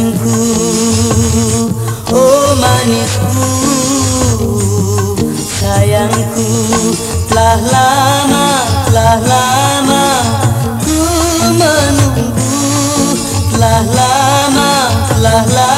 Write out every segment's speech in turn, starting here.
sayangku Oh manisku Sayangku Telah lama Telah lama Ku menunggu. Telah lama Telah lama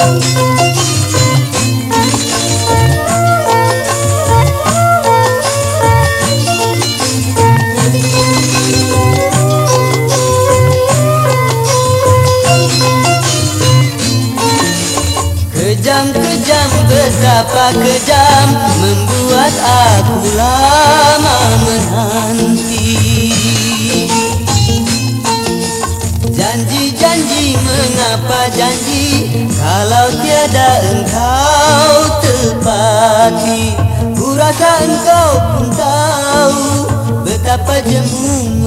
Kejam-kejam betapa kejam Membuat aku lama menanti Janji-janji mengapa janji? Kalau tiada engkau tepati Ku rasa engkau pun tahu Betapa jemu